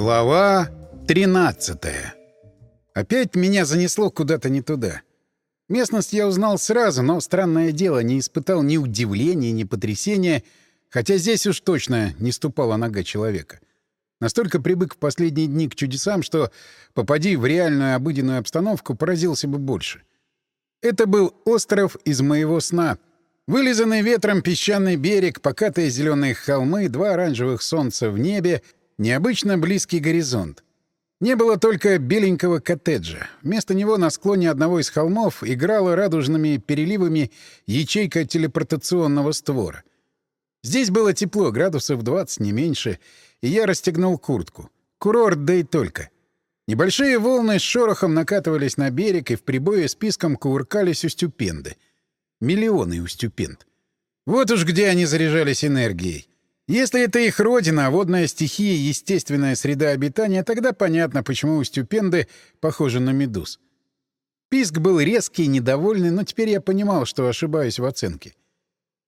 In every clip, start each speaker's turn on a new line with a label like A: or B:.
A: Глава 13 Опять меня занесло куда-то не туда. Местность я узнал сразу, но, странное дело, не испытал ни удивления, ни потрясения, хотя здесь уж точно не ступала нога человека. Настолько привык в последние дни к чудесам, что, попади в реальную обыденную обстановку, поразился бы больше. Это был остров из моего сна. Вылизанный ветром песчаный берег, покатые зеленые холмы, два оранжевых солнца в небе — Необычно близкий горизонт. Не было только беленького коттеджа. Вместо него на склоне одного из холмов играла радужными переливами ячейка телепортационного створа. Здесь было тепло, градусов 20, не меньше, и я расстегнул куртку. Курорт, да и только. Небольшие волны с шорохом накатывались на берег и в прибое списком кувыркались у стюпенды. Миллионы у стюпенд. Вот уж где они заряжались энергией. Если это их родина, водная стихия, естественная среда обитания, тогда понятно, почему у стюпенды похожи на медуз. Писк был резкий, недовольный, но теперь я понимал, что ошибаюсь в оценке.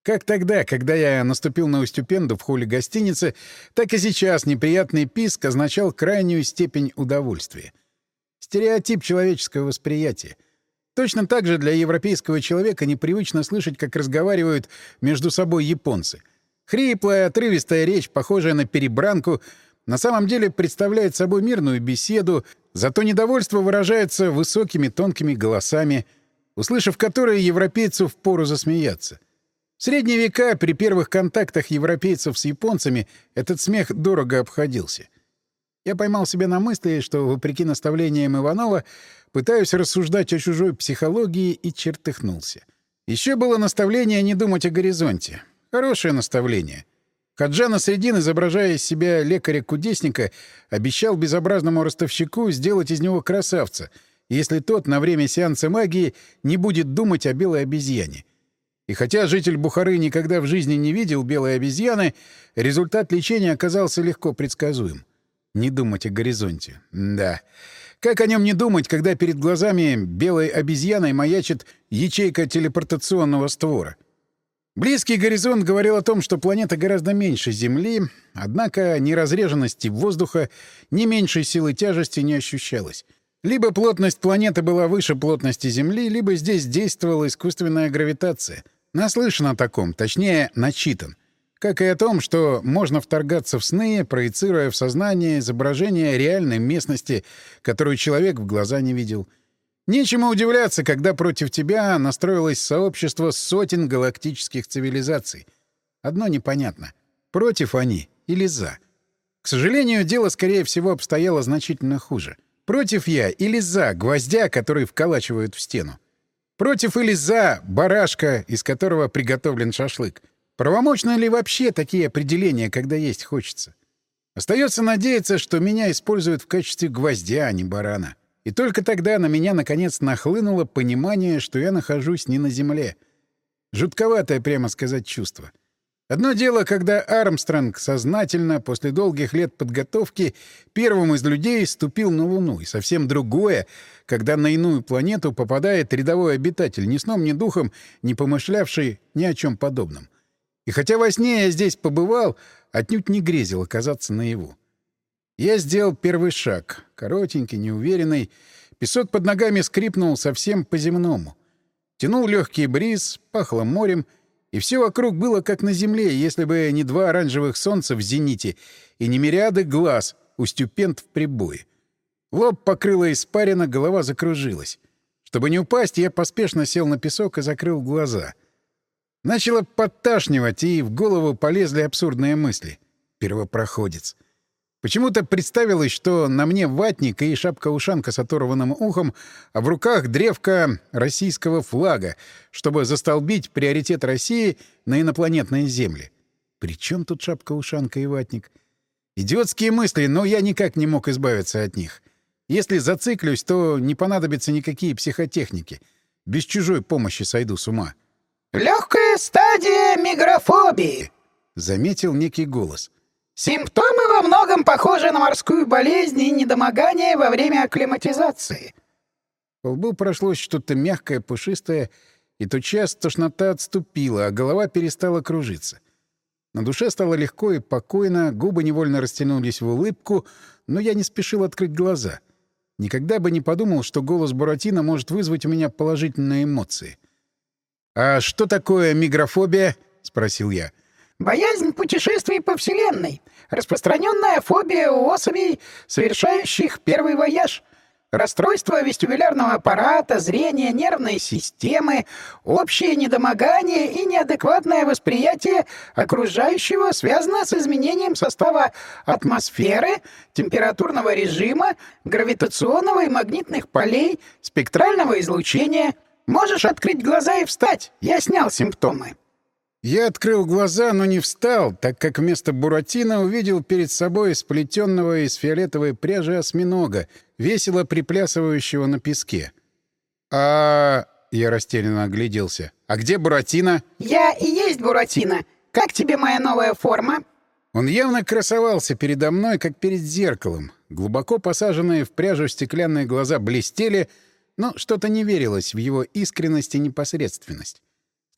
A: Как тогда, когда я наступил на Устюпенду в холле гостиницы, так и сейчас неприятный писк означал крайнюю степень удовольствия. Стереотип человеческого восприятия. Точно так же для европейского человека непривычно слышать, как разговаривают между собой японцы — Хриплая, отрывистая речь, похожая на перебранку, на самом деле представляет собой мирную беседу, зато недовольство выражается высокими тонкими голосами, услышав которые европейцу впору засмеяться. В средние века при первых контактах европейцев с японцами этот смех дорого обходился. Я поймал себя на мысли, что, вопреки наставлениям Иванова, пытаюсь рассуждать о чужой психологии и чертыхнулся. Еще было наставление не думать о горизонте. Хорошее наставление. Хаджана Средин, изображая из себя лекаря-кудесника, обещал безобразному ростовщику сделать из него красавца, если тот на время сеанса магии не будет думать о белой обезьяне. И хотя житель Бухары никогда в жизни не видел белой обезьяны, результат лечения оказался легко предсказуем. Не думать о горизонте. Да. Как о нем не думать, когда перед глазами белой обезьяной маячит ячейка телепортационного створа? Близкий горизонт говорил о том, что планета гораздо меньше Земли, однако ни разреженности воздуха, ни меньшей силы тяжести не ощущалось. Либо плотность планеты была выше плотности Земли, либо здесь действовала искусственная гравитация. Наслышан о таком, точнее, начитан. Как и о том, что можно вторгаться в сны, проецируя в сознание изображение реальной местности, которую человек в глаза не видел — Нечему удивляться, когда против тебя настроилось сообщество сотен галактических цивилизаций. Одно непонятно — против они или за. К сожалению, дело, скорее всего, обстояло значительно хуже. Против я или за гвоздя, который вколачивают в стену. Против или за барашка, из которого приготовлен шашлык. Правомочны ли вообще такие определения, когда есть хочется? Остается надеяться, что меня используют в качестве гвоздя, а не барана. И только тогда на меня наконец нахлынуло понимание, что я нахожусь не на земле. Жутковатое, прямо сказать, чувство. Одно дело, когда Армстронг сознательно, после долгих лет подготовки, первым из людей ступил на Луну, и совсем другое, когда на иную планету попадает рядовой обитатель, ни сном, ни духом, не помышлявший ни о чем подобном. И хотя во сне я здесь побывал, отнюдь не грезил оказаться наяву. Я сделал первый шаг, коротенький, неуверенный. Песок под ногами скрипнул совсем по-земному. Тянул легкий бриз, пахло морем, и все вокруг было как на земле, если бы не два оранжевых солнца в зените и не мириады глаз у стюпент в прибое. Лоб покрыло испарина, голова закружилась. Чтобы не упасть, я поспешно сел на песок и закрыл глаза. Начало подташнивать, и в голову полезли абсурдные мысли. Первопроходец — Почему-то представилось, что на мне ватник и шапка-ушанка с оторванным ухом, а в руках древко российского флага, чтобы застолбить приоритет России на инопланетные земли. При чем тут шапка-ушанка и ватник? Идиотские мысли, но я никак не мог избавиться от них. Если зациклюсь, то не понадобятся никакие психотехники. Без чужой помощи сойду с ума.
B: «Легкая стадия мигрофобии», —
A: заметил некий голос.
B: Симптомы во многом похожи на морскую болезнь и недомогание во время акклиматизации.
A: По лбу прошло что-то мягкое, пушистое, и тотчас тошнота отступила, а голова перестала кружиться. На душе стало легко и покойно, губы невольно растянулись в улыбку, но я не спешил открыть глаза. Никогда бы не подумал, что голос Буратино может вызвать у меня положительные эмоции. «А что такое мигрофобия?» — спросил я.
B: Боязнь путешествий по Вселенной. Распространенная фобия у особей, совершающих первый вояж. Расстройство вестибулярного аппарата, зрения, нервной системы, общее недомогание и неадекватное восприятие окружающего связано с изменением состава атмосферы, температурного режима, гравитационного и магнитных полей, спектрального излучения. Можешь открыть глаза и встать. Я снял симптомы.
A: Я открыл глаза, но не встал, так как вместо Буратино увидел перед собой сплетенного из фиолетовой пряжи осьминога, весело приплясывающего на песке. «А...» — я растерянно огляделся. «А где Буратино?»
B: «Я и есть Буратино. Как тебе моя новая форма?»
A: Он явно красовался передо мной, как перед зеркалом. Глубоко посаженные в пряжу стеклянные глаза блестели, но что-то не верилось в его искренность и непосредственность.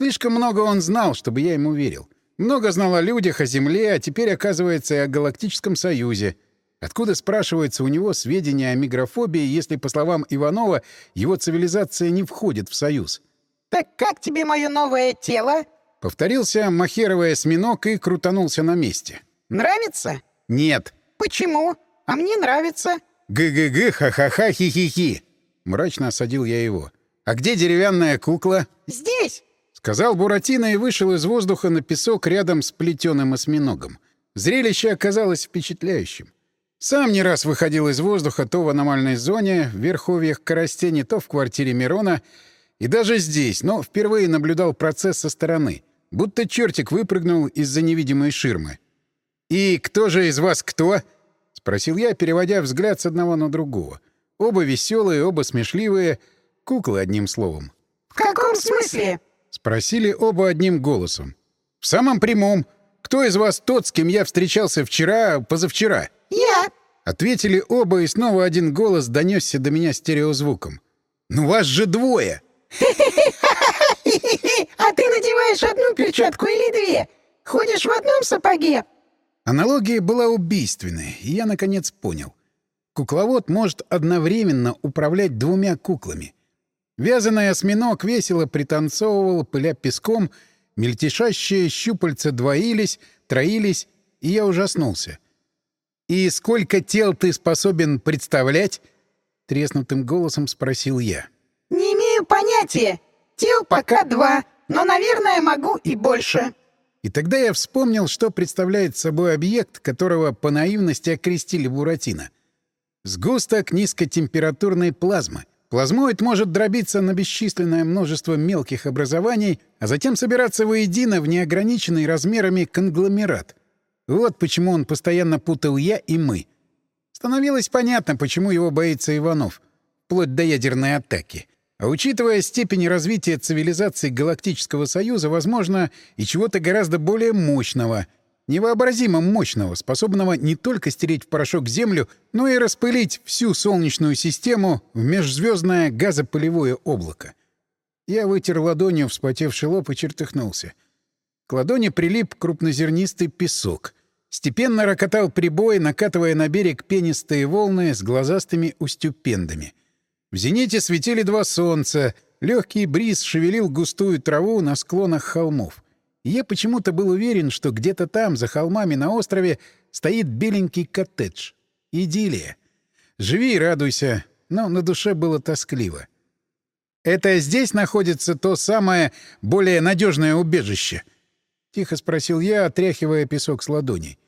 A: Слишком много он знал, чтобы я ему верил. Много знал о людях, о Земле, а теперь, оказывается, и о Галактическом Союзе. Откуда, спрашивается, у него сведения о мигрофобии, если, по словам Иванова, его цивилизация не входит в Союз?
B: «Так как тебе мое новое тело?»
A: Повторился махеровый осьминог и крутанулся на месте.
B: «Нравится?»
A: «Нет».
B: «Почему? А мне нравится».
A: «Г-г-г, ха-ха-ха, хи-хи-хи». Мрачно осадил я его. «А где деревянная кукла?»
B: «Здесь».
A: Сказал Буратино и вышел из воздуха на песок рядом с плетеным осьминогом. Зрелище оказалось впечатляющим. Сам не раз выходил из воздуха то в аномальной зоне, в верховьях Коростени, то в квартире Мирона, и даже здесь, но впервые наблюдал процесс со стороны, будто чертик выпрыгнул из-за невидимой ширмы. «И кто же из вас кто?» — спросил я, переводя взгляд с одного на другого. Оба веселые, оба смешливые, куклы, одним словом.
B: «В каком смысле?»
A: Спросили оба одним голосом. «В самом прямом. Кто из вас тот, с кем я встречался вчера, позавчера?»
B: «Я!»
A: Ответили оба, и снова один голос донесся до меня стереозвуком. «Ну вас же двое!»
B: «А ты надеваешь одну перчатку или две? Ходишь в одном сапоге?»
A: Аналогия была убийственной, и я, наконец, понял. Кукловод может одновременно управлять двумя куклами — Вязаный осьминог весело пританцовывал, пыля песком, мельтешащие щупальца двоились, троились, и я ужаснулся. «И сколько тел ты способен представлять?» — треснутым голосом спросил я.
B: «Не имею понятия. Тел пока два, но, наверное, могу и больше».
A: И тогда я вспомнил, что представляет собой объект, которого по наивности окрестили Буратино. Сгусток низкотемпературной плазмы. Плазмоид может дробиться на бесчисленное множество мелких образований, а затем собираться воедино в неограниченный размерами конгломерат. Вот почему он постоянно путал «я» и «мы». Становилось понятно, почему его боится Иванов, вплоть до ядерной атаки. А учитывая степень развития цивилизации Галактического Союза, возможно, и чего-то гораздо более мощного — невообразимо мощного, способного не только стереть в порошок Землю, но и распылить всю Солнечную систему в межзвездное газопылевое облако. Я вытер ладонью вспотевший лоб и чертыхнулся. К ладони прилип крупнозернистый песок. Степенно рокотал прибой, накатывая на берег пенистые волны с глазастыми устюпендами. В зените светили два солнца, легкий бриз шевелил густую траву на склонах холмов я почему-то был уверен, что где-то там, за холмами на острове, стоит беленький коттедж. Идиллия. Живи и радуйся, но на душе было тоскливо. «Это здесь находится то самое более надежное убежище?» — тихо спросил я, отряхивая песок с ладоней.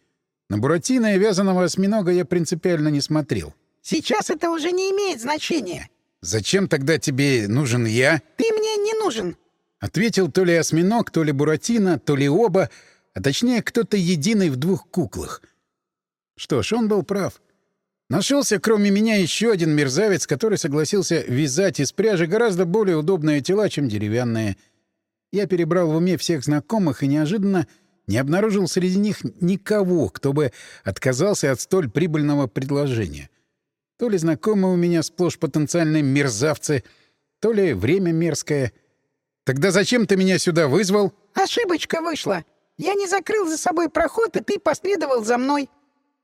A: На Буратино и вязаного осьминога я принципиально не смотрел.
B: «Сейчас это уже не имеет значения».
A: «Зачем тогда тебе нужен я?»
B: «Ты мне не нужен.
A: Ответил то ли осьминог, то ли Буратино, то ли оба, а точнее кто-то единый в двух куклах. Что ж, он был прав. Нашелся, кроме меня, еще один мерзавец, который согласился вязать из пряжи гораздо более удобные тела, чем деревянные. Я перебрал в уме всех знакомых и неожиданно не обнаружил среди них никого, кто бы отказался от столь прибыльного предложения. То ли знакомые у меня сплошь потенциальные мерзавцы, то ли время мерзкое — Тогда зачем ты меня сюда вызвал?
B: Ошибочка вышла. Я не закрыл за собой проход, и ты последовал за мной.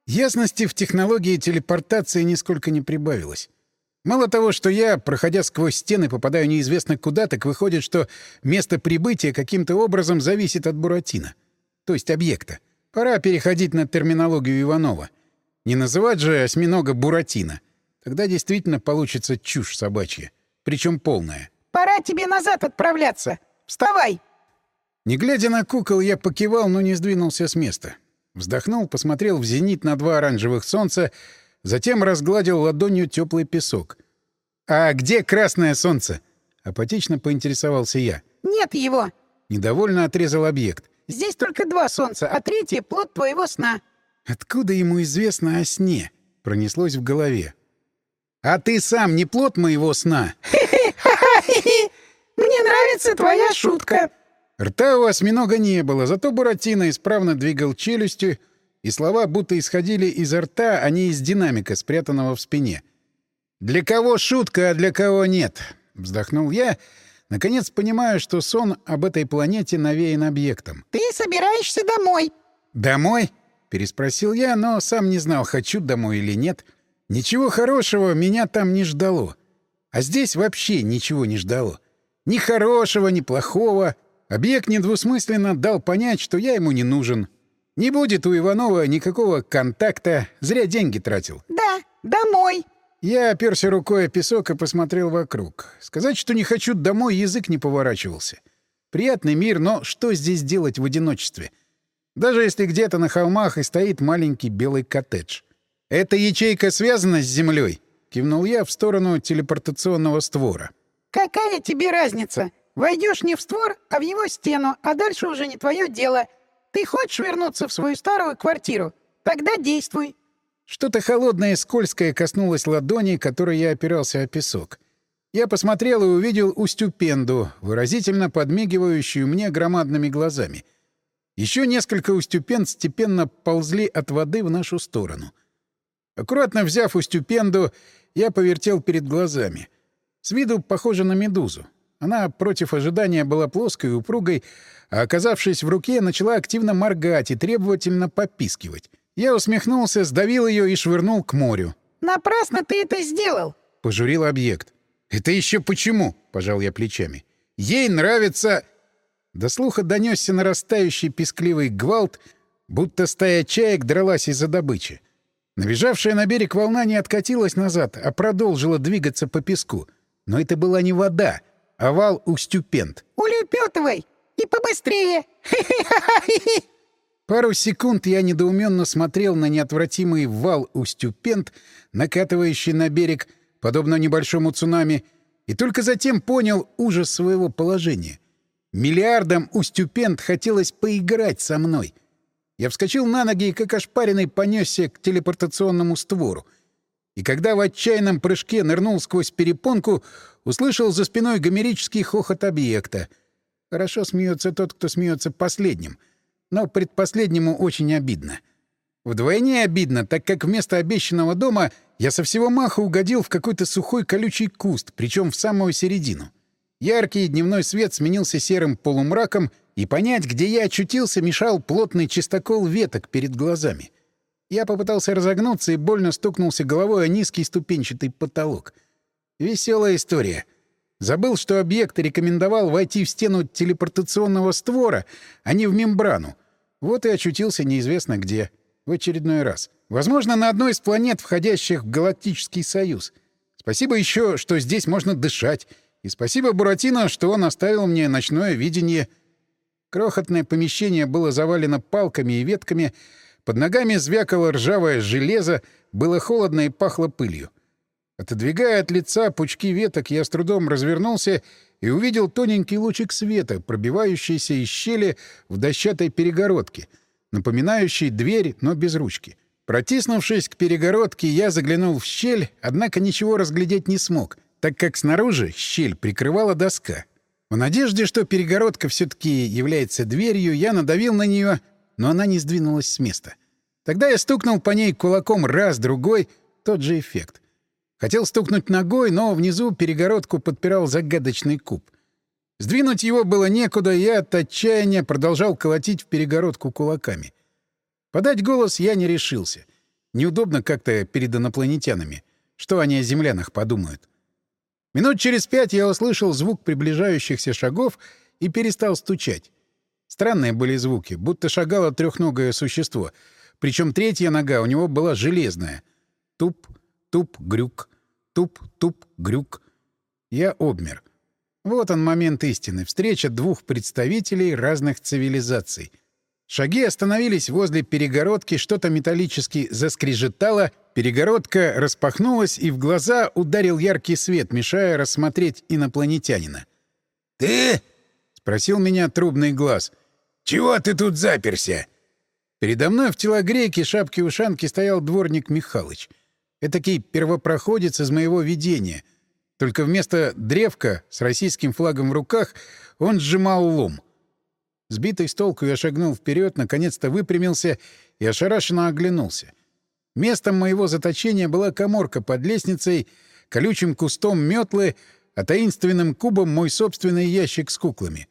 A: Ясности в технологии телепортации нисколько не прибавилось. Мало того, что я, проходя сквозь стены, попадаю неизвестно куда, так выходит, что место прибытия каким-то образом зависит от Буратино. То есть объекта. Пора переходить на терминологию Иванова. Не называть же осьминога Буратино. Тогда действительно получится чушь собачья. Причем полная.
B: «Пора тебе назад отправляться. Вставай!»
A: Не глядя на кукол, я покивал, но не сдвинулся с места. Вздохнул, посмотрел в зенит на два оранжевых солнца — Затем разгладил ладонью теплый песок. «А где красное солнце?» — апатично поинтересовался я.
B: «Нет его!»
A: — недовольно отрезал объект.
B: «Здесь только два солнца, а третье — плод твоего сна».
A: «Откуда ему известно о сне?» — пронеслось в голове. «А ты сам не плод моего сна?»
B: Мне нравится твоя шутка!»
A: Рта у осьминога не было, зато Буратино исправно двигал челюстью, и слова будто исходили изо рта, а не из динамика, спрятанного в спине. «Для кого шутка, а для кого нет?» — вздохнул я, наконец понимаю, что сон об этой планете навеян объектом.
B: «Ты собираешься домой?»
A: «Домой?» — переспросил я, но сам не знал, хочу домой или нет. Ничего хорошего меня там не ждало. А здесь вообще ничего не ждало. Ни хорошего, ни плохого. Объект недвусмысленно дал понять, что я ему не нужен, не будет у Иванова никакого контакта, зря деньги тратил.
B: Да, домой.
A: Я оперся рукой о песок и посмотрел вокруг. Сказать, что не хочу домой, язык не поворачивался. Приятный мир, но что здесь делать в одиночестве? Даже если где-то на холмах и стоит маленький белый коттедж. «Эта ячейка связана с землей? кивнул я в сторону телепортационного створа.
B: «Какая тебе разница? Войдешь не в створ, а в его стену, а дальше уже не твое дело. Ты хочешь вернуться в свою старую квартиру? Тогда действуй.
A: Что-то холодное и скользкое коснулось ладони, которой я опирался о песок. Я посмотрел и увидел Устюпенду, выразительно подмигивающую мне громадными глазами. Еще несколько Устюпенд степенно ползли от воды в нашу сторону. Аккуратно взяв Устюпенду, я повертел перед глазами. С виду похоже на медузу. Она против ожидания была плоской и упругой, а, оказавшись в руке, начала активно моргать и требовательно попискивать. Я усмехнулся, сдавил ее и швырнул к морю.
B: «Напрасно ты это сделал!»
A: — пожурил объект. «Это еще почему?» — пожал я плечами. «Ей нравится...» До слуха донесся нарастающий пескливый гвалт, будто стая чаек дралась из-за добычи. Набежавшая на берег волна не откатилась назад, а продолжила двигаться по песку. Но это была не вода, а вал Устюпент.
B: «Улепетывай!» И побыстрее!
A: Пару секунд я недоуменно смотрел на неотвратимый вал Устюпент, накатывающий на берег, подобно небольшому цунами, и только затем понял ужас своего положения. Миллиардам Устюпент хотелось поиграть со мной. Я вскочил на ноги и, как ошпаренный, понесся к телепортационному створу. И когда в отчаянном прыжке нырнул сквозь перепонку, услышал за спиной гомерический хохот объекта — Хорошо смеется тот, кто смеется последним. Но предпоследнему очень обидно. Вдвойне обидно, так как вместо обещанного дома я со всего маха угодил в какой-то сухой колючий куст, причем в самую середину. Яркий дневной свет сменился серым полумраком, и понять, где я очутился, мешал плотный чистокол веток перед глазами. Я попытался разогнуться и больно стукнулся головой о низкий ступенчатый потолок. Веселая история — Забыл, что объект рекомендовал войти в стену телепортационного створа, а не в мембрану. Вот и очутился неизвестно где. В очередной раз. Возможно, на одной из планет, входящих в Галактический Союз. Спасибо еще, что здесь можно дышать. И спасибо Буратино, что он оставил мне ночное видение. Крохотное помещение было завалено палками и ветками, под ногами звякало ржавое железо, было холодно и пахло пылью. Отодвигая от лица пучки веток, я с трудом развернулся и увидел тоненький лучик света, пробивающийся из щели в дощатой перегородке, напоминающей дверь, но без ручки. Протиснувшись к перегородке, я заглянул в щель, однако ничего разглядеть не смог, так как снаружи щель прикрывала доска. В надежде, что перегородка все-таки является дверью, я надавил на нее, но она не сдвинулась с места. Тогда я стукнул по ней кулаком раз, другой — тот же эффект. Хотел стукнуть ногой, но внизу перегородку подпирал загадочный куб. Сдвинуть его было некуда, и я от отчаяния продолжал колотить в перегородку кулаками. Подать голос я не решился. Неудобно как-то перед инопланетянами. Что они о землянах подумают? Минут через пять я услышал звук приближающихся шагов и перестал стучать. Странные были звуки, будто шагало трехногое существо. Причем третья нога у него была железная. Туп, туп, грюк, туп, туп, грюк. Я обмер. Вот он момент истины. Встреча двух представителей разных цивилизаций. Шаги остановились возле перегородки, что-то металлически заскрежетало, перегородка распахнулась, и в глаза ударил яркий свет, мешая рассмотреть инопланетянина.
C: «Ты?»
A: — спросил меня трубный глаз.
C: «Чего ты тут заперся?»
A: Передо мной в телогрейке шапки-ушанки стоял дворник Михалыч. Этакий первопроходец из моего видения. Только вместо древка с российским флагом в руках он сжимал лом — Сбитый с толку, я шагнул вперед, наконец-то выпрямился и ошарашенно оглянулся. Местом моего заточения была коморка под лестницей, колючим кустом метлы, а таинственным кубом мой собственный ящик с куклами.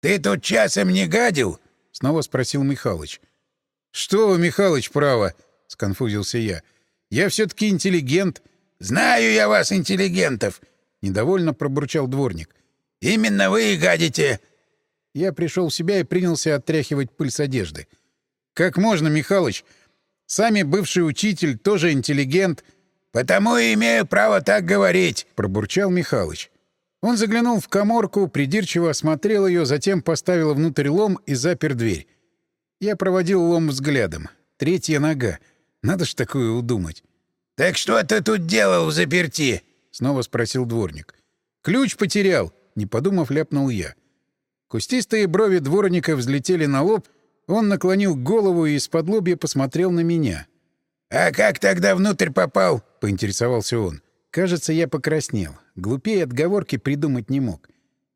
C: «Ты тут часом не гадил?»
A: — снова спросил Михалыч. «Что вы, Михалыч, право?» — сконфузился я. «Я все-таки интеллигент».
C: «Знаю я вас, интеллигентов!»
A: — недовольно пробурчал дворник.
C: «Именно вы и гадите!»
A: Я пришел в себя и принялся отряхивать пыль с одежды. «Как можно, Михалыч? Сами бывший учитель, тоже интеллигент».
C: «Потому и имею право так говорить», —
A: пробурчал Михалыч. Он заглянул в коморку, придирчиво осмотрел ее, затем поставил внутрь лом и запер дверь. Я проводил лом взглядом. Третья нога. Надо ж такое удумать.
C: «Так что ты тут делал в заперти?»
A: — снова спросил дворник. «Ключ потерял», — не подумав, ляпнул я. Кустистые брови дворника взлетели на лоб, он наклонил голову и из-под лобья посмотрел на меня.
C: «А как тогда внутрь попал?»
A: — поинтересовался он. Кажется, я покраснел. Глупее отговорки придумать не мог.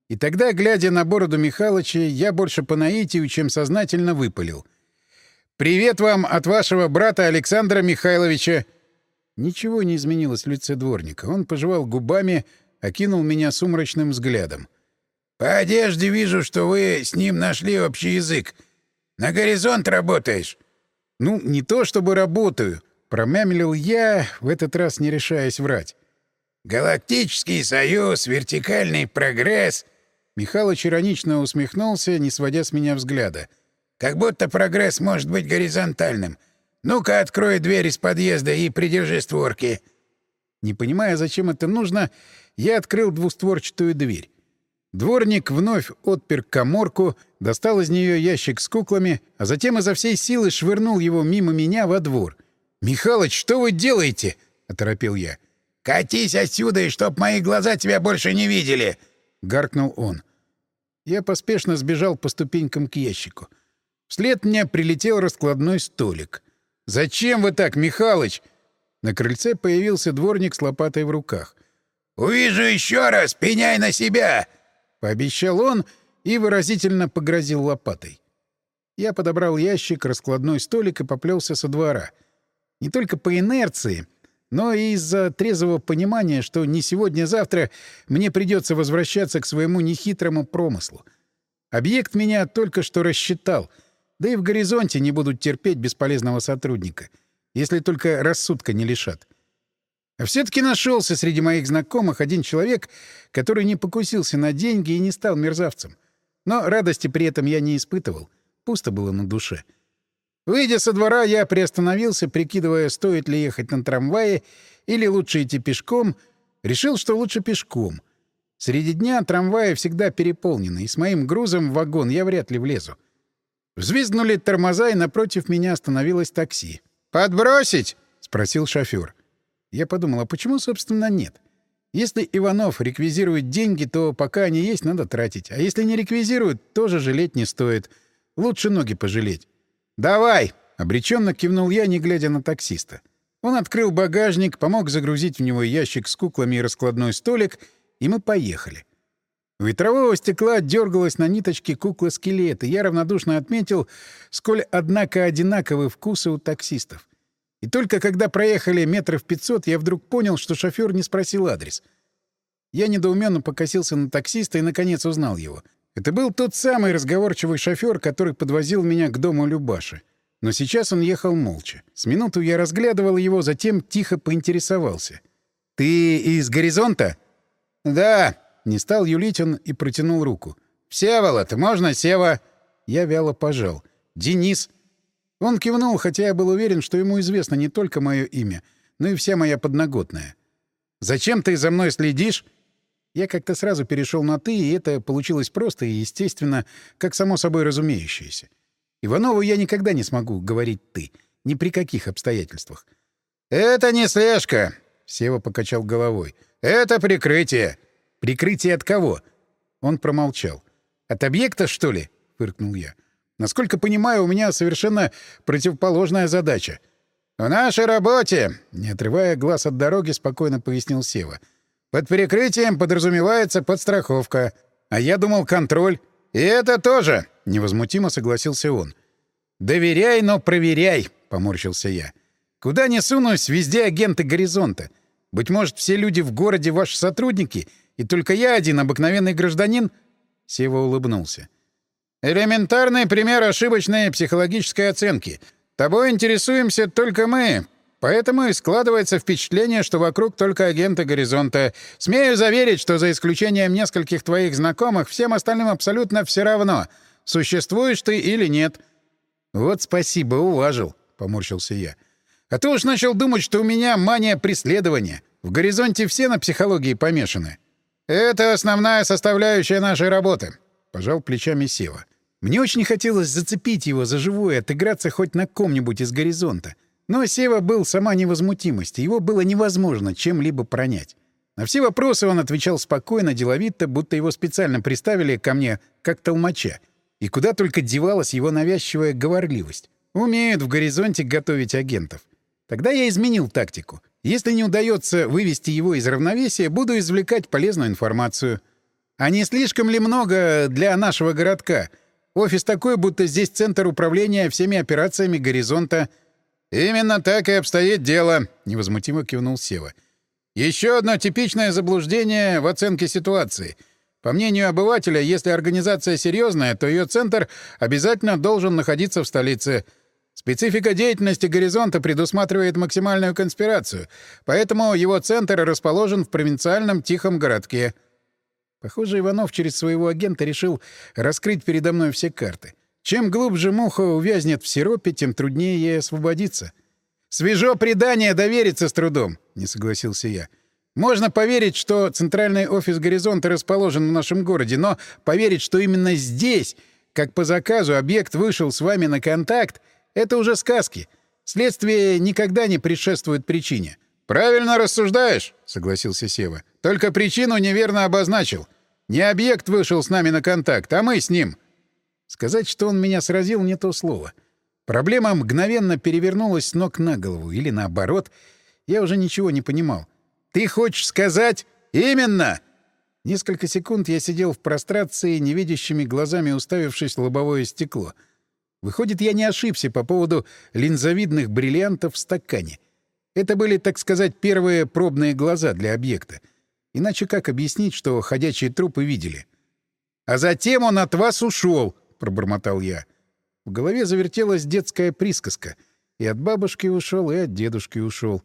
A: И тогда, глядя на бороду Михалыча, я больше по наитию, чем сознательно выпалил. «Привет вам от вашего брата Александра Михайловича!» Ничего не изменилось в лице дворника. Он пожевал губами, окинул меня сумрачным взглядом.
C: По одежде вижу, что вы с ним нашли общий язык. На горизонт работаешь?»
A: «Ну, не то чтобы работаю», — промямлил я, в этот раз не решаясь врать.
C: «Галактический союз, вертикальный прогресс...»
A: Михалыч иронично усмехнулся, не сводя с меня взгляда.
C: «Как будто прогресс может быть горизонтальным. Ну-ка, открой дверь из подъезда и придержи створки».
A: Не понимая, зачем это нужно, я открыл двустворчатую дверь. Дворник вновь отпер коморку, достал из нее ящик с куклами, а затем изо всей силы швырнул его мимо меня во двор. «Михалыч, что вы делаете?» — оторопил я.
C: «Катись отсюда, и чтоб мои глаза тебя больше не видели!»
A: — гаркнул он. Я поспешно сбежал по ступенькам к ящику. Вслед мне прилетел раскладной столик. «Зачем вы так, Михалыч?» На крыльце появился дворник с лопатой в руках.
C: «Увижу еще раз, пеняй на себя!»
A: — пообещал он и выразительно погрозил лопатой. Я подобрал ящик, раскладной столик и поплелся со двора. Не только по инерции, но и из-за трезвого понимания, что не сегодня-завтра мне придется возвращаться к своему нехитрому промыслу. Объект меня только что рассчитал, да и в горизонте не будут терпеть бесполезного сотрудника, если только рассудка не лишат. А все-таки нашелся среди моих знакомых один человек, который не покусился на деньги и не стал мерзавцем. Но радости при этом я не испытывал. Пусто было на душе. Выйдя со двора, я приостановился, прикидывая, стоит ли ехать на трамвае или лучше идти пешком. Решил, что лучше пешком. Среди дня трамваи всегда переполнены, и с моим грузом в вагон я вряд ли влезу. Взвизгнули тормоза, и напротив меня остановилось такси. «Подбросить?» — спросил шофер. Я подумал, а почему, собственно, нет? Если Иванов реквизирует деньги, то пока они есть, надо тратить. А если не реквизирует, тоже жалеть не стоит. Лучше ноги пожалеть. «Давай!» — обреченно кивнул я, не глядя на таксиста. Он открыл багажник, помог загрузить в него ящик с куклами и раскладной столик, и мы поехали. У ветрового стекла дергалась на ниточке кукла-скелет, и я равнодушно отметил, сколь, однако, одинаковы вкусы у таксистов. И только когда проехали метров пятьсот, я вдруг понял, что шофер не спросил адрес. Я недоуменно покосился на таксиста и, наконец, узнал его. Это был тот самый разговорчивый шофер, который подвозил меня к дому Любаши. Но сейчас он ехал молча. С минуту я разглядывал его, затем тихо поинтересовался. «Ты из горизонта?»
C: «Да», —
A: не стал юлить он и протянул руку.
C: «Всеволод, можно Сева?»
A: Я вяло пожал. «Денис». Он кивнул, хотя я был уверен, что ему известно не только мое имя, но и вся моя подноготная. «Зачем ты за мной следишь?» Я как-то сразу перешел на «ты», и это получилось просто и естественно, как само собой разумеющееся. Иванову я никогда не смогу говорить «ты», ни при каких обстоятельствах.
C: «Это не слежка», — Сева покачал головой. «Это прикрытие».
A: «Прикрытие от кого?» Он промолчал. «От объекта, что ли?» — фыркнул я. «Насколько понимаю, у меня совершенно противоположная задача».
C: «В нашей работе», —
A: не отрывая глаз от дороги, спокойно пояснил Сева.
C: «Под прикрытием подразумевается подстраховка.
A: А я думал, контроль.
C: И это тоже», —
A: невозмутимо согласился он. «Доверяй, но проверяй», — поморщился я. «Куда не сунусь, везде агенты горизонта. Быть может, все люди в городе ваши сотрудники, и только я один обыкновенный гражданин?» Сева улыбнулся.
C: «Элементарный пример ошибочной психологической оценки. Тобой интересуемся только мы, Поэтому и складывается впечатление, что вокруг только агенты горизонта. Смею заверить, что за исключением нескольких твоих знакомых, всем остальным абсолютно все равно, существуешь ты или нет.
A: Вот спасибо, уважил, поморщился я. А то уж начал думать, что у меня мания преследования. В горизонте все на психологии помешаны.
C: Это основная составляющая нашей работы, пожал плечами Сева.
A: Мне очень хотелось зацепить его за живое, отыграться хоть на ком-нибудь из горизонта. Но Сева был сама невозмутимость, его было невозможно чем-либо пронять. На все вопросы он отвечал спокойно, деловито, будто его специально приставили ко мне как толмача. И куда только девалась его навязчивая говорливость. Умеют в горизонте готовить агентов. Тогда я изменил тактику. Если не удается вывести его из равновесия, буду извлекать полезную информацию. А не слишком ли много для нашего городка? Офис такой, будто здесь центр управления всеми операциями горизонта —
C: «Именно так и обстоит дело», — невозмутимо кивнул Сева. «Еще одно типичное заблуждение в оценке ситуации. По мнению обывателя, если организация серьезная, то ее центр обязательно должен находиться в столице. Специфика деятельности «Горизонта» предусматривает максимальную конспирацию, поэтому его центр расположен в провинциальном тихом городке».
A: Похоже, Иванов через своего агента решил раскрыть передо мной все карты. Чем глубже муха увязнет в сиропе, тем труднее ей освободиться. «Свежо предание, довериться с трудом», — не согласился я. «Можно поверить, что центральный офис «Горизонта» расположен в нашем городе, но поверить, что именно здесь, как по заказу, объект вышел с вами на контакт, это уже сказки. Следствие никогда не предшествует причине».
C: «Правильно рассуждаешь», — согласился Сева. «Только причину неверно обозначил. Не объект вышел с нами на контакт, а мы с ним».
A: Сказать, что он меня сразил, не то слово. Проблема мгновенно перевернулась с ног на голову, или наоборот. Я уже ничего не понимал. «Ты хочешь сказать? Именно!» Несколько секунд я сидел в прострации, невидящими глазами уставившись в лобовое стекло. Выходит, я не ошибся по поводу линзовидных бриллиантов в стакане. Это были, так сказать, первые пробные глаза для объекта. Иначе как объяснить, что ходячие трупы видели? «А затем он от вас ушел, — пробормотал я. В голове завертелась детская присказка. И от бабушки ушел, и от дедушки ушел.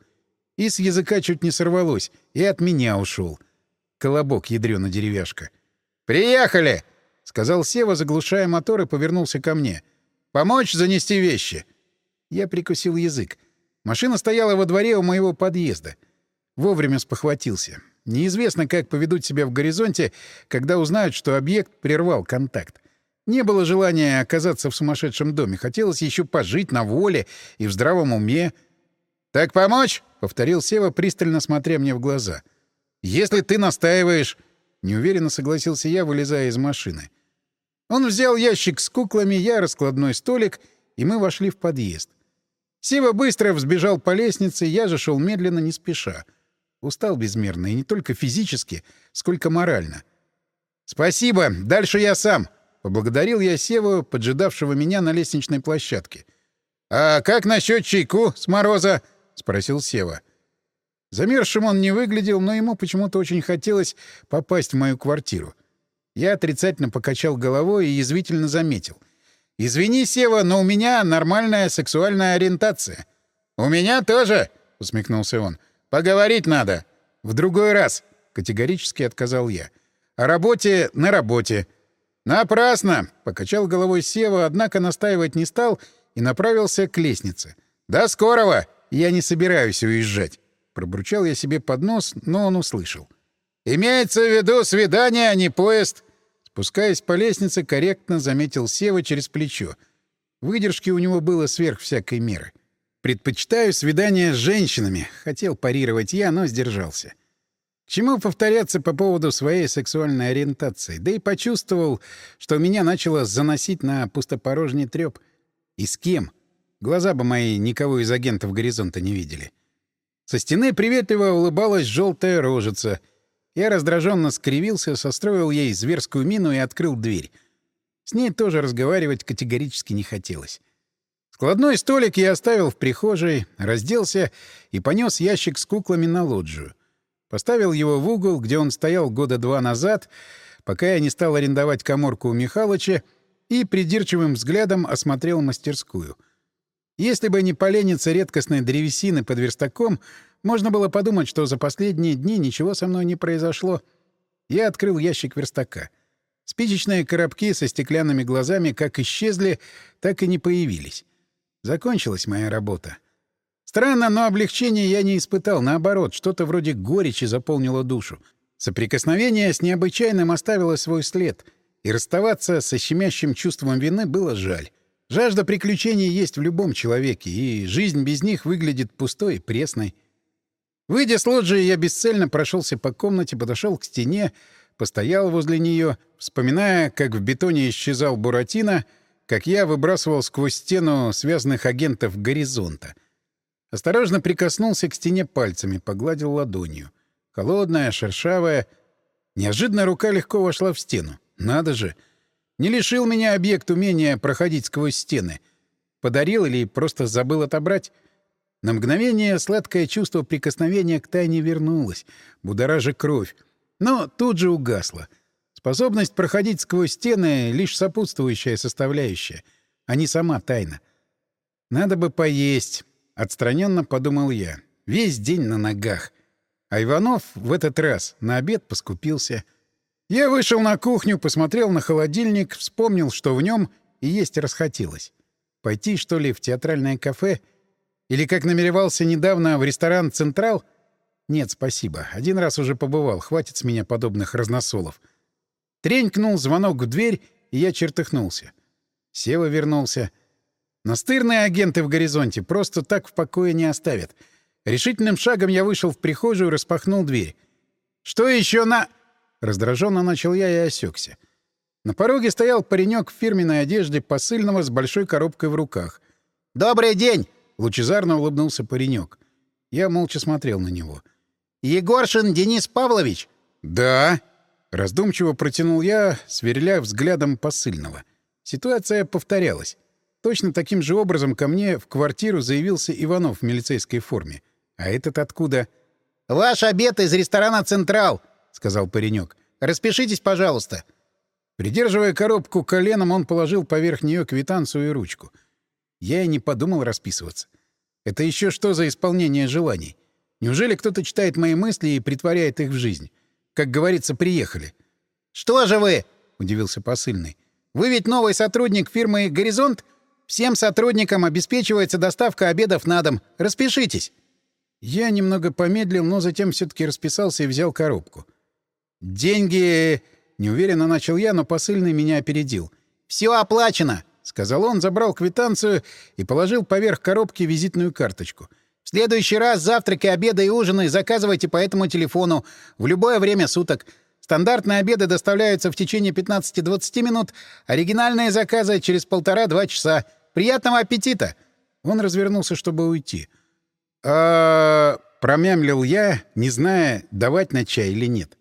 A: И с языка чуть не сорвалось, и от меня ушел. Колобок ядрёна деревяшка.
C: «Приехали!»
A: — сказал Сева, заглушая мотор, и повернулся ко мне. «Помочь занести вещи?» Я прикусил язык. Машина стояла во дворе у моего подъезда. Вовремя спохватился. Неизвестно, как поведут себя в горизонте, когда узнают, что объект прервал контакт. Не было желания оказаться в сумасшедшем доме. Хотелось еще пожить на воле и в здравом уме.
C: «Так помочь?»
A: — повторил Сева, пристально смотря мне в глаза. «Если ты настаиваешь...» — неуверенно согласился я, вылезая из машины. Он взял ящик с куклами, я раскладной столик, и мы вошли в подъезд. Сева быстро взбежал по лестнице, я же шел медленно, не спеша. Устал безмерно, и не только физически, сколько морально. «Спасибо, дальше я сам», Поблагодарил я Севу, поджидавшего меня на лестничной площадке.
C: «А как насчет чайку с мороза?» — спросил Сева.
A: Замерзшим он не выглядел, но ему почему-то очень хотелось попасть в мою квартиру. Я отрицательно покачал головой и язвительно заметил. «Извини, Сева, но у меня нормальная сексуальная ориентация». «У меня тоже», — усмехнулся он. «Поговорить надо». «В другой раз», — категорически отказал я. «О работе на работе». «Напрасно!» — покачал головой Сева, однако настаивать не стал и направился к лестнице. «До скорого! Я не собираюсь уезжать!» Пробурчал я себе под нос, но он услышал. «Имеется в виду свидание, а не поезд!» Спускаясь по лестнице, корректно заметил Сева через плечо. Выдержки у него было сверх всякой меры. «Предпочитаю свидания с женщинами», — хотел парировать я, но сдержался. К чему повторяться по поводу своей сексуальной ориентации? Да и почувствовал, что меня начало заносить на пустопорожний трёп. И с кем? Глаза бы мои никого из агентов горизонта не видели. Со стены приветливо улыбалась желтая рожица — я раздраженно скривился, состроил ей зверскую мину и открыл дверь. С ней тоже разговаривать категорически не хотелось. Складной столик я оставил в прихожей, разделся и понес ящик с куклами на лоджию. Поставил его в угол, где он стоял года два назад, пока я не стал арендовать коморку у Михалыча, и придирчивым взглядом осмотрел мастерскую. Если бы не поленница редкостной древесины под верстаком, можно было подумать, что за последние дни ничего со мной не произошло. Я открыл ящик верстака. Спичечные коробки со стеклянными глазами как исчезли, так и не появились. Закончилась моя работа. Странно, но облегчения я не испытал. Наоборот, что-то вроде горечи заполнило душу. Соприкосновение с необычайным оставило свой след, и расставаться со щемящим чувством вины было жаль. Жажда приключений есть в любом человеке, и жизнь без них выглядит пустой и пресной. Выйдя с лоджии, я бесцельно прошелся по комнате, подошел к стене, постоял возле нее, вспоминая, как в бетоне исчезал Буратино, как я выбрасывал сквозь стену связанных агентов горизонта. Осторожно прикоснулся к стене пальцами, погладил ладонью. Холодная, шершавая. Неожиданно рука легко вошла в стену. Надо же! Не лишил меня объект умения проходить сквозь стены. Подарил или просто забыл отобрать? На мгновение сладкое чувство прикосновения к тайне вернулось, будоража кровь, но тут же угасло. Способность проходить сквозь стены — лишь сопутствующая составляющая, а не сама тайна. «Надо бы поесть», — отстраненно подумал я. «Весь день на ногах». А Иванов в этот раз на обед поскупился. Я вышел на кухню, посмотрел на холодильник, вспомнил, что в нем и есть расхотелось. Пойти, что ли, в театральное кафе — или, как намеревался недавно, в ресторан «Централ»? Нет, спасибо. Один раз уже побывал. Хватит с меня подобных разносолов. Тренькнул звонок в дверь, и я чертыхнулся. Сева вернулся. Настырные агенты в горизонте просто так в покое не оставят. Решительным шагом я вышел в прихожую и распахнул дверь. «Что еще на...» Раздраженно начал я и осекся. На пороге стоял паренек в фирменной одежде посыльного с большой коробкой в руках. «Добрый день!» Лучезарно улыбнулся паренек. Я молча смотрел на него. «Егоршин Денис Павлович?» «Да». Раздумчиво протянул я, сверля взглядом посыльного. Ситуация повторялась. Точно таким же образом ко мне в квартиру заявился Иванов в милицейской форме. А этот откуда? «Ваш обед из ресторана «Централ», — сказал паренек. «Распишитесь, пожалуйста». Придерживая коробку коленом, он положил поверх нее квитанцию и ручку — я и не подумал расписываться. Это еще что за исполнение желаний? Неужели кто-то читает мои мысли и притворяет их в жизнь? Как говорится, приехали. «Что же вы?» — удивился посыльный. «Вы ведь новый сотрудник фирмы «Горизонт»? Всем сотрудникам обеспечивается доставка обедов на дом. Распишитесь». Я немного помедлил, но затем все таки расписался и взял коробку. «Деньги...» — неуверенно начал я, но посыльный меня опередил. «Все оплачено!» — сказал он, забрал квитанцию и положил поверх коробки визитную карточку. «В следующий раз завтраки, обеды и ужины заказывайте по этому телефону в любое время суток. Стандартные обеды доставляются в течение 15-20 минут, оригинальные заказы — через полтора-два часа. Приятного аппетита!» Он развернулся, чтобы уйти. а промямлил я, не зная, давать на чай или нет.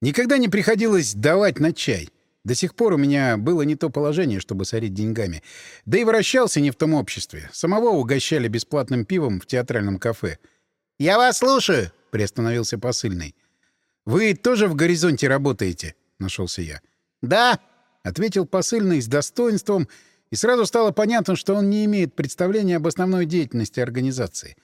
A: Никогда не приходилось давать на чай. До сих пор у меня было не то положение, чтобы сорить деньгами. Да и вращался не в том обществе. Самого угощали бесплатным пивом в театральном кафе. «Я вас слушаю!» — приостановился посыльный. «Вы тоже в горизонте работаете?» — нашелся я. «Да!» — ответил посыльный с достоинством И сразу стало понятно, что он не имеет представления об основной деятельности организации.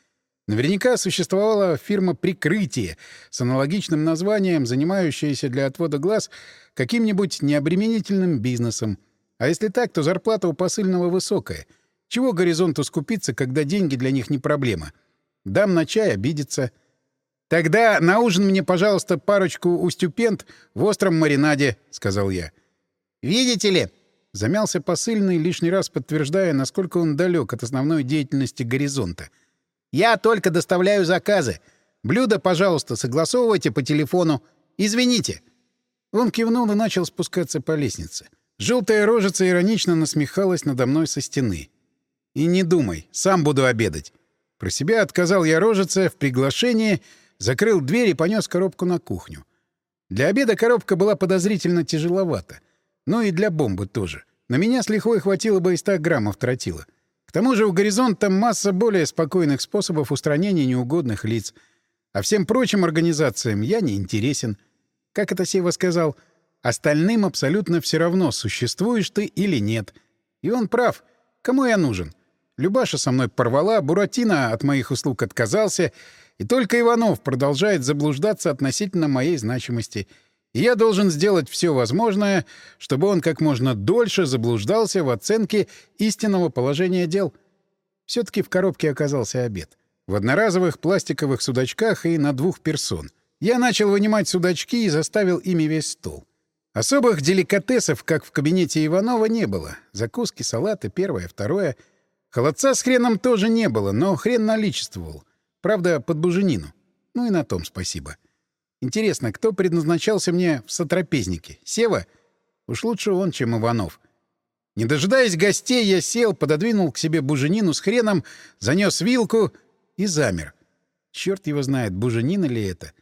A: Наверняка существовала фирма «Прикрытие» с аналогичным названием, занимающаяся для отвода глаз каким-нибудь необременительным бизнесом. А если так, то зарплата у посыльного высокая. Чего горизонту скупиться, когда деньги для них не проблема? Дам на чай, обидится. «Тогда на ужин мне, пожалуйста, парочку устюпент в остром маринаде», — сказал я. «Видите ли?» — замялся посыльный, лишний раз подтверждая, насколько он далек от основной деятельности горизонта — я только доставляю заказы. Блюда, пожалуйста, согласовывайте по телефону. Извините». Он кивнул и начал спускаться по лестнице. Желтая рожица иронично насмехалась надо мной со стены. «И не думай, сам буду обедать». Про себя отказал я рожице в приглашении, закрыл дверь и понес коробку на кухню. Для обеда коробка была подозрительно тяжеловата. Ну и для бомбы тоже. На меня с лихвой хватило бы и 100 граммов тротила. К тому же у «Горизонта» масса более спокойных способов устранения неугодных лиц. А всем прочим организациям я не интересен. Как это Сева сказал, остальным абсолютно все равно, существуешь ты или нет. И он прав. Кому я нужен? Любаша со мной порвала, Буратино от моих услуг отказался, и только Иванов продолжает заблуждаться относительно моей значимости — и я должен сделать все возможное, чтобы он как можно дольше заблуждался в оценке истинного положения дел. Все-таки в коробке оказался обед. В одноразовых пластиковых судачках и на двух персон. Я начал вынимать судачки и заставил ими весь стол. Особых деликатесов, как в кабинете Иванова, не было. Закуски, салаты, первое, второе. Холодца с хреном тоже не было, но хрен наличествовал. Правда, под буженину. Ну и на том спасибо. — Интересно, кто предназначался мне в сотрапезнике? Сева? Уж лучше он, чем Иванов. Не дожидаясь гостей, я сел, пододвинул к себе буженину с хреном, занес вилку и замер. Черт его знает, буженина ли это.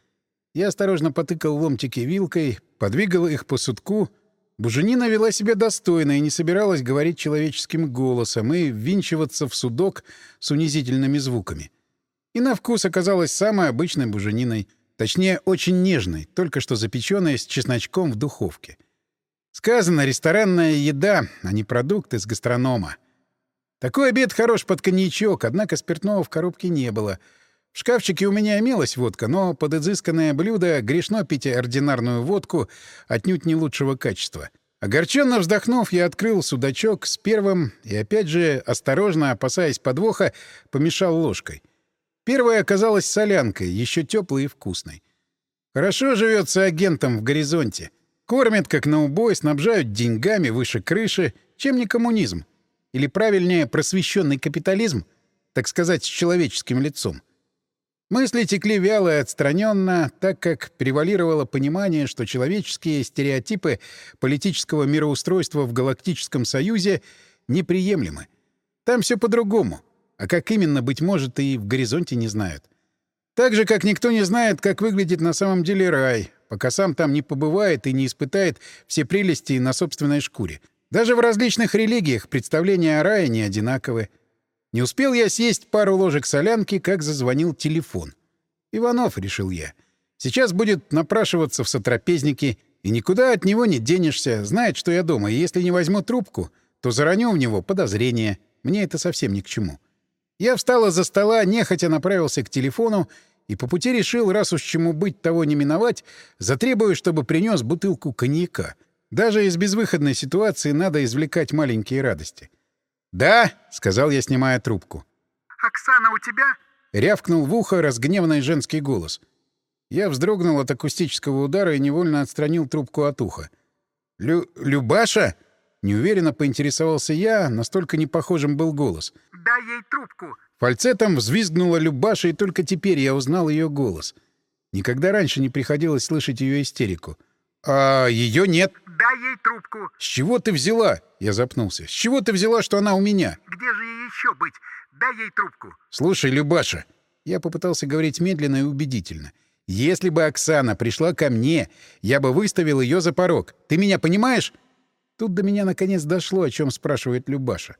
A: Я осторожно потыкал ломтики вилкой, подвигал их по сутку. Буженина вела себя достойно и не собиралась говорить человеческим голосом и ввинчиваться в судок с унизительными звуками. И на вкус оказалась самой обычной бужениной — Точнее, очень нежной, только что запеченной с чесночком в духовке. Сказано, ресторанная еда, а не продукты с гастронома. Такой обед хорош под коньячок, однако спиртного в коробке не было. В шкафчике у меня имелась водка, но под изысканное блюдо грешно пить ординарную водку отнюдь не лучшего качества. Огорченно вздохнув, я открыл судачок с первым и, опять же, осторожно, опасаясь подвоха, помешал ложкой. Первая оказалась солянкой, еще теплой и вкусной. Хорошо живется агентам в горизонте. Кормят, как на убой, снабжают деньгами выше крыши. Чем не коммунизм? Или, правильнее, просвещенный капитализм, так сказать, с человеческим лицом. Мысли текли вяло и отстраненно, так как превалировало понимание, что человеческие стереотипы политического мироустройства в Галактическом Союзе неприемлемы. Там все по-другому — а как именно, быть может, и в горизонте не знают. Так же, как никто не знает, как выглядит на самом деле рай, пока сам там не побывает и не испытает все прелести на собственной шкуре. Даже в различных религиях представления о рае не одинаковы. Не успел я съесть пару ложек солянки, как зазвонил телефон. «Иванов», — решил я. «Сейчас будет напрашиваться в сотрапезники, и никуда от него не денешься. Знает, что я дома, и если не возьму трубку, то зароню в него подозрение. Мне это совсем ни к чему». Я встал из-за стола, нехотя направился к телефону и по пути решил, раз уж чему быть, того не миновать, затребую, чтобы принес бутылку коньяка. Даже из безвыходной ситуации надо извлекать маленькие радости. «Да», — сказал я, снимая трубку.
B: «Оксана у тебя?»
A: — рявкнул в ухо разгневанный женский голос. Я вздрогнул от акустического удара и невольно отстранил трубку от уха. «Лю... Любаша?» Неуверенно поинтересовался я, настолько непохожим был голос.
B: «Дай ей трубку!»
A: Фальцетом взвизгнула Любаша, и только теперь я узнал ее голос. Никогда раньше не приходилось слышать ее истерику. «А ее нет?»
B: «Дай ей трубку!»
A: «С чего ты взяла?» Я запнулся. «С чего ты взяла, что она у меня?»
B: «Где же ей еще быть? Дай ей трубку!»
A: «Слушай, Любаша!» Я попытался говорить медленно и убедительно. «Если бы Оксана пришла ко мне, я бы выставил ее за порог. Ты меня понимаешь?» Тут до меня наконец дошло, о чем спрашивает Любаша.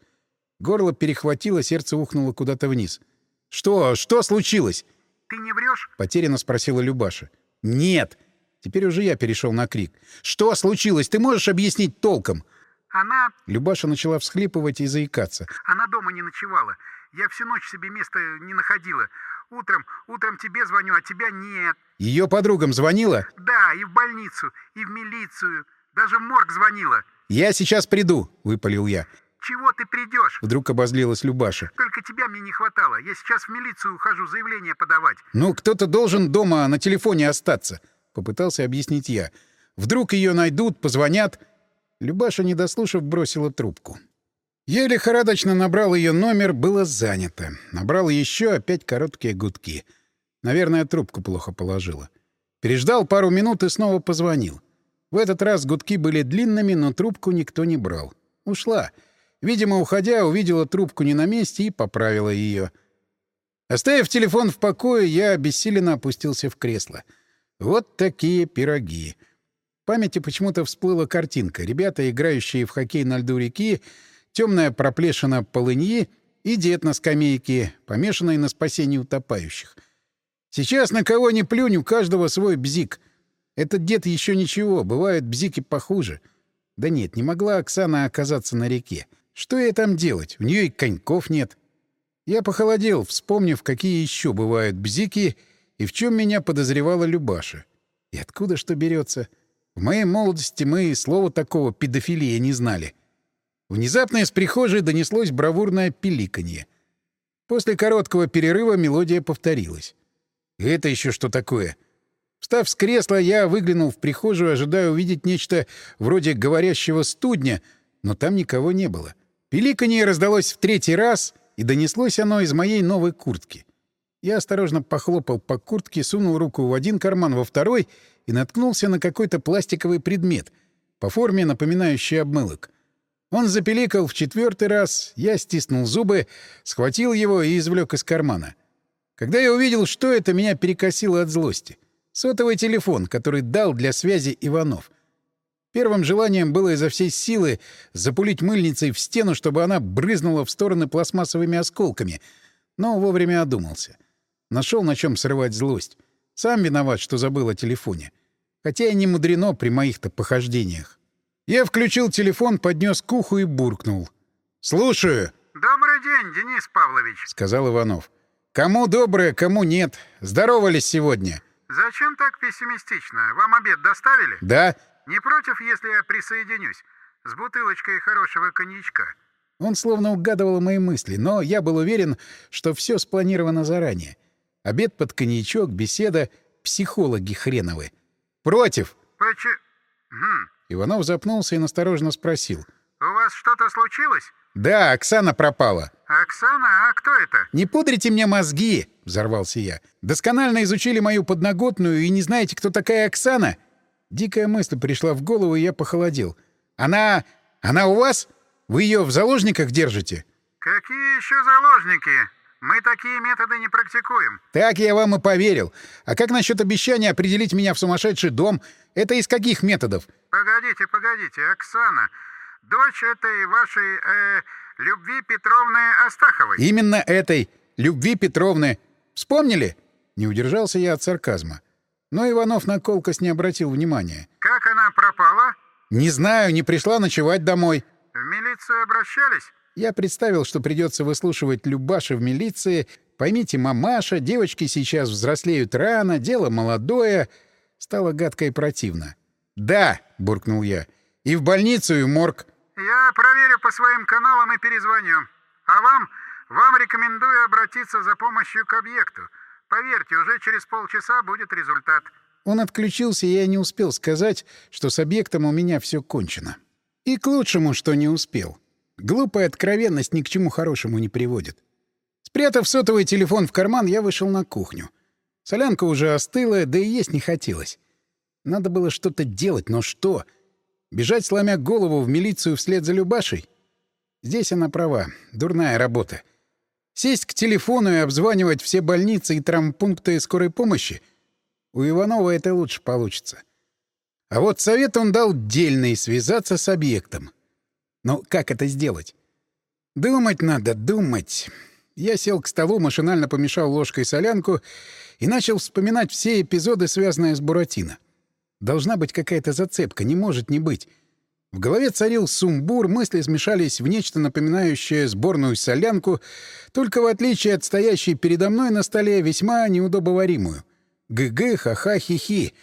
A: Горло перехватило, сердце ухнуло куда-то вниз. «Что? Что случилось?»
B: «Ты не врешь?»
A: — потерянно спросила Любаша. «Нет!» Теперь уже я перешел на крик. «Что случилось? Ты можешь объяснить толком?»
B: Она...
A: Любаша начала всхлипывать и заикаться.
B: Она дома не ночевала. Я всю ночь себе места не находила. Утром, утром тебе звоню, а тебя нет.
A: Ее подругам звонила?
B: Да, и в больницу, и в милицию. Даже в морг звонила.
A: Я сейчас приду, выпалил я.
B: Чего ты придешь?
A: Вдруг обозлилась Любаша.
B: Только тебя мне не хватало. Я сейчас в милицию ухожу заявление подавать.
A: Ну, кто-то должен дома на телефоне остаться, попытался объяснить я. Вдруг ее найдут, позвонят. Любаша, не дослушав, бросила трубку. Я лихорадочно набрал ее номер, было занято. Набрал еще опять короткие гудки. Наверное, трубку плохо положила. Переждал пару минут и снова позвонил. В этот раз гудки были длинными, но трубку никто не брал. Ушла. Видимо, уходя, увидела трубку не на месте и поправила ее. Оставив телефон в покое, я обессиленно опустился в кресло. Вот такие пироги. В памяти почему-то всплыла картинка. Ребята, играющие в хоккей на льду реки, темная проплешина полыньи и дед на скамейке, помешанный на спасении утопающих. Сейчас на кого ни плюнь, у каждого свой бзик. Этот дед еще ничего, бывают бзики похуже. Да нет, не могла Оксана оказаться на реке. Что ей там делать? У нее и коньков нет. Я похолодел, вспомнив, какие еще бывают бзики и в чем меня подозревала Любаша. И откуда что берется? В моей молодости мы слова такого педофилия не знали. Внезапно из прихожей донеслось бравурное пиликанье. После короткого перерыва мелодия повторилась. «Это еще что такое?» Встав с кресла, я выглянул в прихожую, ожидая увидеть нечто вроде говорящего студня, но там никого не было. Пиликанье раздалось в третий раз, и донеслось оно из моей новой куртки. Я осторожно похлопал по куртке, сунул руку в один карман, во второй и наткнулся на какой-то пластиковый предмет, по форме напоминающий обмылок. Он запеликал в четвертый раз, я стиснул зубы, схватил его и извлек из кармана. Когда я увидел, что это, меня перекосило от злости. Сотовый телефон, который дал для связи Иванов — Первым желанием было изо всей силы запулить мыльницей в стену, чтобы она брызнула в стороны пластмассовыми осколками, но вовремя одумался. Нашел на чем срывать злость. Сам виноват, что забыл о телефоне. Хотя и не мудрено при моих-то похождениях. Я включил телефон, поднес к уху и буркнул. «Слушаю».
B: «Добрый день, Денис Павлович», —
A: сказал Иванов. «Кому доброе, кому нет. Здоровались сегодня».
B: «Зачем так пессимистично? Вам обед доставили?»
A: «Да».
B: Не против, если я присоединюсь? С бутылочкой хорошего коньячка».
A: Он словно угадывал мои мысли, но я был уверен, что все спланировано заранее. Обед под коньячок, беседа, психологи хреновы. «Против!»
B: «Почему?» хм.
A: Иванов запнулся и настороженно спросил.
B: «У вас что-то случилось?»
A: «Да, Оксана пропала».
B: «Оксана? А кто это?»
A: «Не пудрите мне мозги!» — взорвался я. «Досконально изучили мою подноготную и не знаете, кто такая Оксана? Дикая мысль пришла в голову, и я похолодел. «Она... она у вас? Вы ее в заложниках держите?»
B: «Какие еще заложники? Мы такие методы не практикуем».
A: «Так я вам и поверил. А как насчет обещания определить меня в сумасшедший дом? Это из каких методов?»
B: «Погодите, погодите, Оксана. Дочь этой вашей... Э, Любви Петровны Астаховой».
A: «Именно этой. Любви Петровны. Вспомнили?» Не удержался я от сарказма. Но Иванов на колкость не обратил внимания.
B: «Как она пропала?»
A: «Не знаю, не пришла ночевать домой».
B: «В милицию обращались?»
A: Я представил, что придется выслушивать Любаша в милиции. Поймите, мамаша, девочки сейчас взрослеют рано, дело молодое. Стало гадко и противно. «Да», — буркнул я, — «и в больницу, и в морг».
B: «Я проверю по своим каналам и перезвоню. А вам, вам рекомендую обратиться за помощью к объекту. Поверьте, уже через полчаса будет результат.
A: Он отключился, и я не успел сказать, что с объектом у меня все кончено. И к лучшему, что не успел. Глупая откровенность ни к чему хорошему не приводит. Спрятав сотовый телефон в карман, я вышел на кухню. Солянка уже остыла, да и есть не хотелось. Надо было что-то делать, но что? Бежать, сломя голову, в милицию вслед за Любашей? Здесь она права. Дурная работа. Сесть к телефону и обзванивать все больницы и травмпункты скорой помощи? У Иванова это лучше получится. А вот совет он дал дельный — связаться с объектом. Но как это сделать? Думать надо, думать. Я сел к столу, машинально помешал ложкой солянку и начал вспоминать все эпизоды, связанные с Буратино. Должна быть какая-то зацепка, не может не быть. В голове царил сумбур, мысли смешались в нечто напоминающее сборную солянку, только в отличие от стоящей передо мной на столе весьма неудобоваримую. ГГ, ха-ха, хи-хи.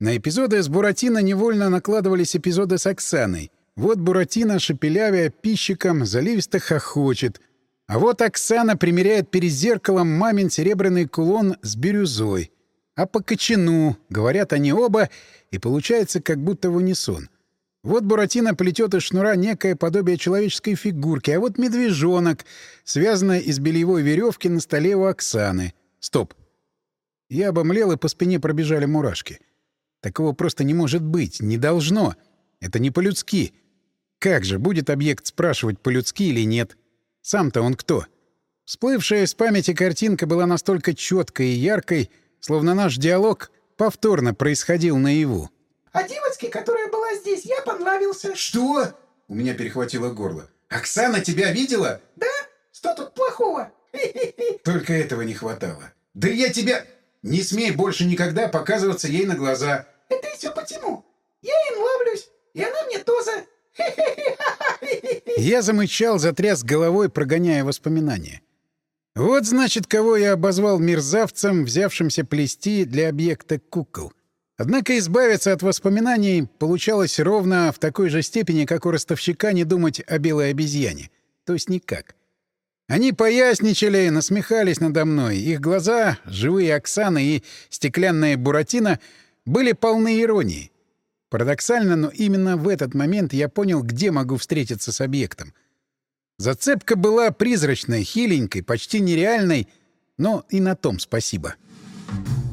A: На эпизоды с Буратино невольно накладывались эпизоды с Оксаной. Вот Буратино, шепелявя пищиком, заливисто хохочет. А вот Оксана примеряет перед зеркалом мамин серебряный кулон с бирюзой. А по кочану, говорят они оба, и получается как будто в унисон. Вот Буратино плетет из шнура некое подобие человеческой фигурки, а вот медвежонок, связанный из бельевой веревки на столе у Оксаны. Стоп. Я обомлел, и по спине пробежали мурашки. Такого просто не может быть, не должно. Это не по-людски. Как же будет объект спрашивать, по-людски или нет? Сам-то он кто? Всплывшая из памяти картинка была настолько четкой и яркой, словно наш диалог повторно происходил наяву.
B: А девочке, которая была здесь, я понравился.
A: «Что?» — у меня перехватило горло. «Оксана тебя видела?»
B: Да? Что тут плохого?
A: Только этого не хватало. «Да я тебя...» «Не смей больше никогда показываться ей на глаза!»
B: Это все почему? Я им нравлюсь, и она мне тоже.
A: Я замычал, затряс головой, прогоняя воспоминания. Вот, значит, кого я обозвал мерзавцем, взявшимся плести для объекта кукол. Однако избавиться от воспоминаний получалось ровно в такой же степени, как у ростовщика не думать о белой обезьяне. То есть никак. Они поясничали, насмехались надо мной. Их глаза, живые Оксаны и стеклянная Буратино, были полны иронии. Парадоксально, но именно в этот момент я понял, где могу встретиться с объектом. Зацепка была призрачной, хиленькой, почти нереальной, но и на том спасибо. Спасибо.